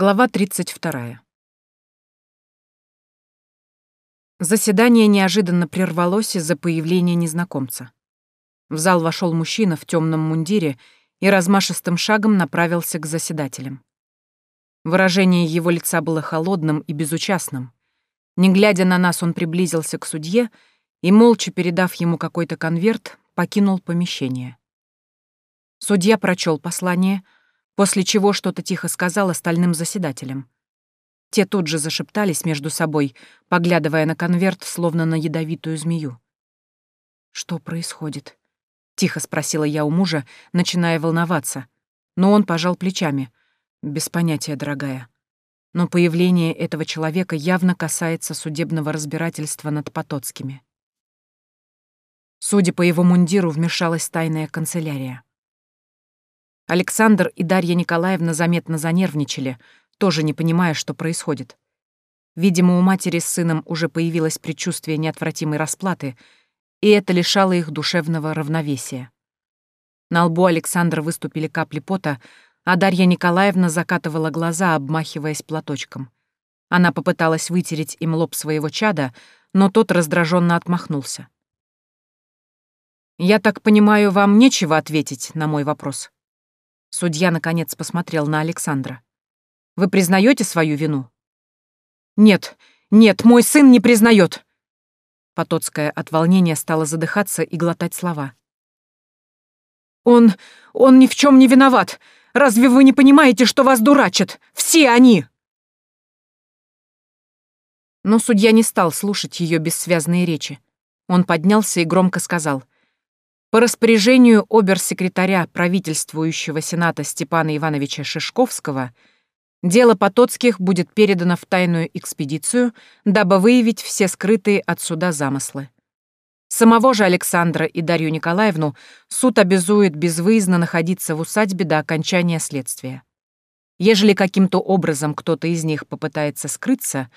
Глава 32. Заседание неожиданно прервалось из-за появления незнакомца. В зал вошел мужчина в темном мундире и размашистым шагом направился к заседателям. Выражение его лица было холодным и безучастным. Не глядя на нас, он приблизился к судье и, молча передав ему какой-то конверт, покинул помещение. Судья прочел послание — после чего что-то тихо сказал остальным заседателям. Те тут же зашептались между собой, поглядывая на конверт, словно на ядовитую змею. «Что происходит?» — тихо спросила я у мужа, начиная волноваться. Но он пожал плечами. «Без понятия, дорогая. Но появление этого человека явно касается судебного разбирательства над Потоцкими». Судя по его мундиру, вмешалась тайная канцелярия. Александр и Дарья Николаевна заметно занервничали, тоже не понимая, что происходит. Видимо, у матери с сыном уже появилось предчувствие неотвратимой расплаты, и это лишало их душевного равновесия. На лбу Александра выступили капли пота, а Дарья Николаевна закатывала глаза, обмахиваясь платочком. Она попыталась вытереть им лоб своего чада, но тот раздраженно отмахнулся. «Я так понимаю, вам нечего ответить на мой вопрос?» Судья, наконец, посмотрел на Александра. «Вы признаете свою вину?» «Нет, нет, мой сын не признает!» Потоцкая от волнения стала задыхаться и глотать слова. «Он... он ни в чем не виноват! Разве вы не понимаете, что вас дурачат? Все они!» Но судья не стал слушать ее бессвязные речи. Он поднялся и громко сказал — по распоряжению обер-секретаря правительствующего Сената Степана Ивановича Шишковского дело Потоцких будет передано в тайную экспедицию, дабы выявить все скрытые от суда замыслы. Самого же Александра и Дарью Николаевну суд обязует безвыездно находиться в усадьбе до окончания следствия. Ежели каким-то образом кто-то из них попытается скрыться,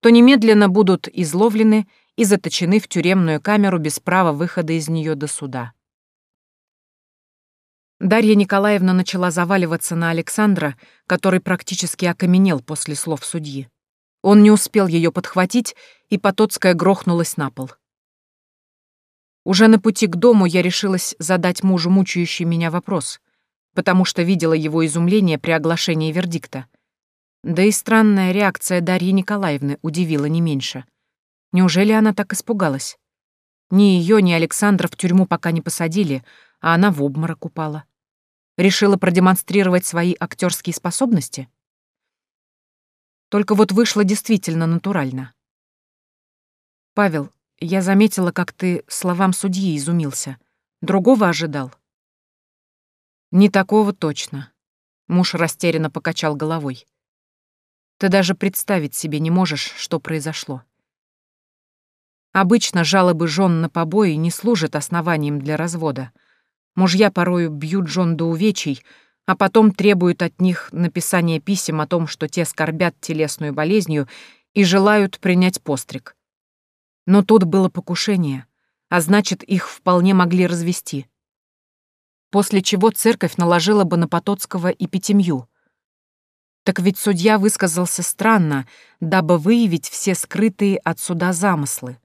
то немедленно будут изловлены и заточены в тюремную камеру без права выхода из нее до суда. Дарья Николаевна начала заваливаться на Александра, который практически окаменел после слов судьи. Он не успел ее подхватить, и Потоцкая грохнулась на пол. Уже на пути к дому я решилась задать мужу мучающий меня вопрос, потому что видела его изумление при оглашении вердикта. Да и странная реакция Дарьи Николаевны удивила не меньше. Неужели она так испугалась? Ни ее, ни Александра в тюрьму пока не посадили, а она в обморок упала. Решила продемонстрировать свои актерские способности? Только вот вышло действительно натурально. «Павел, я заметила, как ты словам судьи изумился. Другого ожидал?» «Не такого точно», — муж растерянно покачал головой. «Ты даже представить себе не можешь, что произошло. Обычно жалобы жен на побои не служат основанием для развода — Мужья порою бьют жен до увечий, а потом требуют от них написания писем о том, что те скорбят телесную болезнью и желают принять постриг. Но тут было покушение, а значит, их вполне могли развести. После чего церковь наложила бы на Потоцкого и пятимью. Так ведь судья высказался странно, дабы выявить все скрытые от суда замыслы.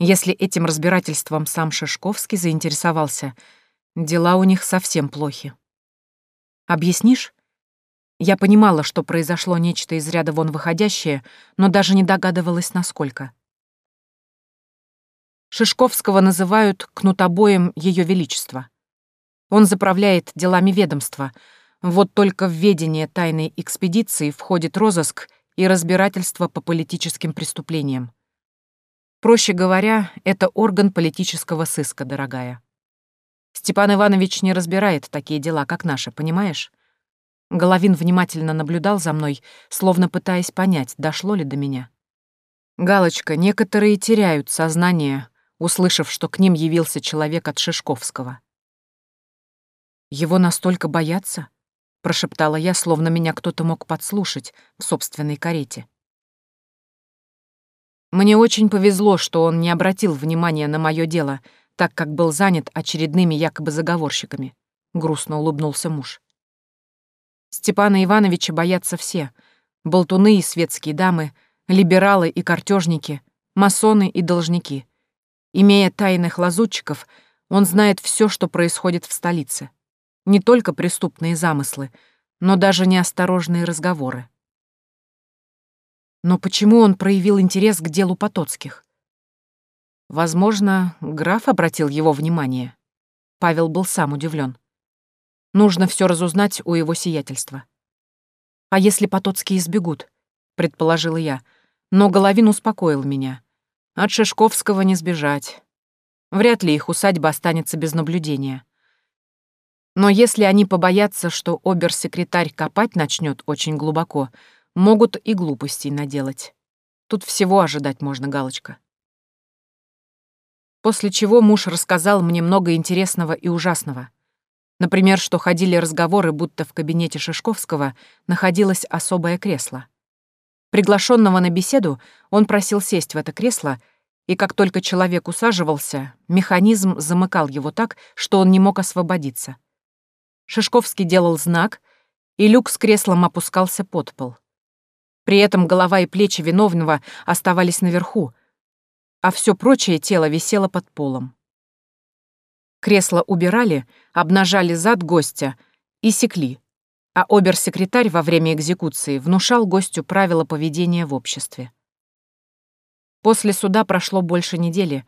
Если этим разбирательством сам Шишковский заинтересовался — Дела у них совсем плохи. Объяснишь? Я понимала, что произошло нечто из ряда вон выходящее, но даже не догадывалась, насколько. Шишковского называют кнутобоем Ее Величества. Он заправляет делами ведомства. Вот только в ведение тайной экспедиции входит розыск и разбирательство по политическим преступлениям. Проще говоря, это орган политического сыска, дорогая. Степан Иванович не разбирает такие дела, как наши, понимаешь? Головин внимательно наблюдал за мной, словно пытаясь понять, дошло ли до меня. Галочка, некоторые теряют сознание, услышав, что к ним явился человек от Шишковского. «Его настолько боятся?» — прошептала я, словно меня кто-то мог подслушать в собственной карете. Мне очень повезло, что он не обратил внимания на мое дело — так как был занят очередными якобы заговорщиками», — грустно улыбнулся муж. Степана Ивановича боятся все — болтуны и светские дамы, либералы и картежники, масоны и должники. Имея тайных лазутчиков, он знает все, что происходит в столице. Не только преступные замыслы, но даже неосторожные разговоры. Но почему он проявил интерес к делу Потоцких? Возможно, граф обратил его внимание. Павел был сам удивлен. Нужно все разузнать у его сиятельства. «А если Потоцкие избегут?» — предположила я. Но Головин успокоил меня. От Шишковского не сбежать. Вряд ли их усадьба останется без наблюдения. Но если они побоятся, что обер-секретарь копать начнет очень глубоко, могут и глупостей наделать. Тут всего ожидать можно, галочка. После чего муж рассказал мне много интересного и ужасного. Например, что ходили разговоры, будто в кабинете Шишковского находилось особое кресло. Приглашенного на беседу он просил сесть в это кресло, и как только человек усаживался, механизм замыкал его так, что он не мог освободиться. Шишковский делал знак, и люк с креслом опускался под пол. При этом голова и плечи виновного оставались наверху, а все прочее тело висело под полом. Кресло убирали, обнажали зад гостя и секли, а обер-секретарь во время экзекуции внушал гостю правила поведения в обществе. После суда прошло больше недели,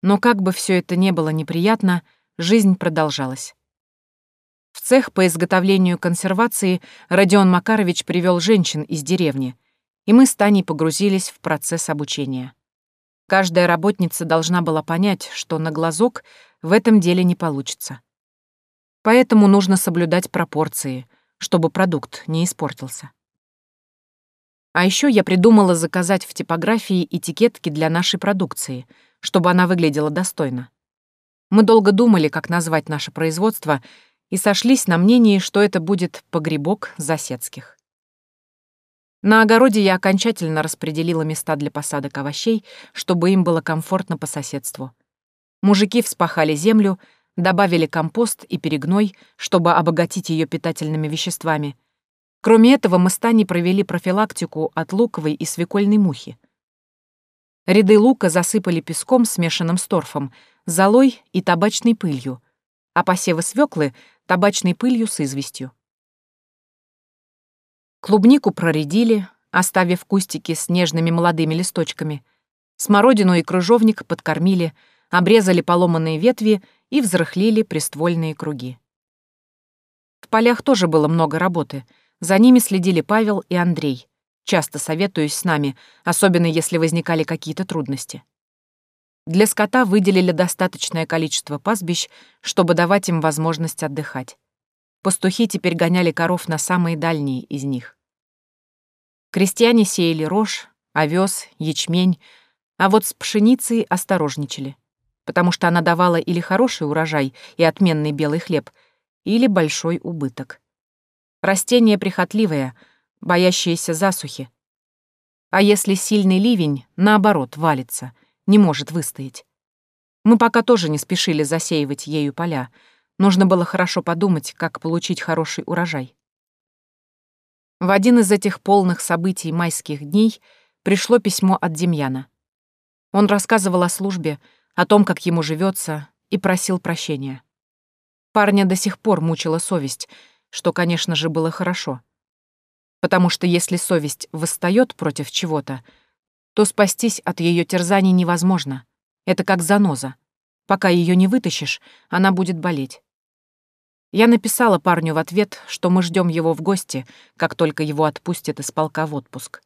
но как бы все это не было неприятно, жизнь продолжалась. В цех по изготовлению консервации Родион Макарович привел женщин из деревни, и мы с Таней погрузились в процесс обучения. Каждая работница должна была понять, что на глазок в этом деле не получится. Поэтому нужно соблюдать пропорции, чтобы продукт не испортился. А еще я придумала заказать в типографии этикетки для нашей продукции, чтобы она выглядела достойно. Мы долго думали, как назвать наше производство, и сошлись на мнении, что это будет погребок Засецких. На огороде я окончательно распределила места для посадок овощей, чтобы им было комфортно по соседству. Мужики вспахали землю, добавили компост и перегной, чтобы обогатить ее питательными веществами. Кроме этого, мы с Таней провели профилактику от луковой и свекольной мухи. Ряды лука засыпали песком, смешанным с торфом, золой и табачной пылью, а посевы свеклы — табачной пылью с известью. Клубнику проредили, оставив кустики с нежными молодыми листочками. Смородину и крыжовник подкормили, обрезали поломанные ветви и взрыхлили приствольные круги. В полях тоже было много работы. За ними следили Павел и Андрей, часто советуясь с нами, особенно если возникали какие-то трудности. Для скота выделили достаточное количество пастбищ, чтобы давать им возможность отдыхать. Пастухи теперь гоняли коров на самые дальние из них. Крестьяне сеяли рожь, овес, ячмень, а вот с пшеницей осторожничали, потому что она давала или хороший урожай и отменный белый хлеб, или большой убыток. Растение прихотливое, боящееся засухи. А если сильный ливень, наоборот, валится, не может выстоять. Мы пока тоже не спешили засеивать ею поля, Нужно было хорошо подумать, как получить хороший урожай. В один из этих полных событий майских дней пришло письмо от Демьяна. Он рассказывал о службе, о том, как ему живется, и просил прощения. Парня до сих пор мучила совесть, что, конечно же, было хорошо. Потому что если совесть восстает против чего-то, то спастись от ее терзаний невозможно. Это как заноза. Пока ее не вытащишь, она будет болеть. Я написала парню в ответ, что мы ждем его в гости, как только его отпустят из полка в отпуск.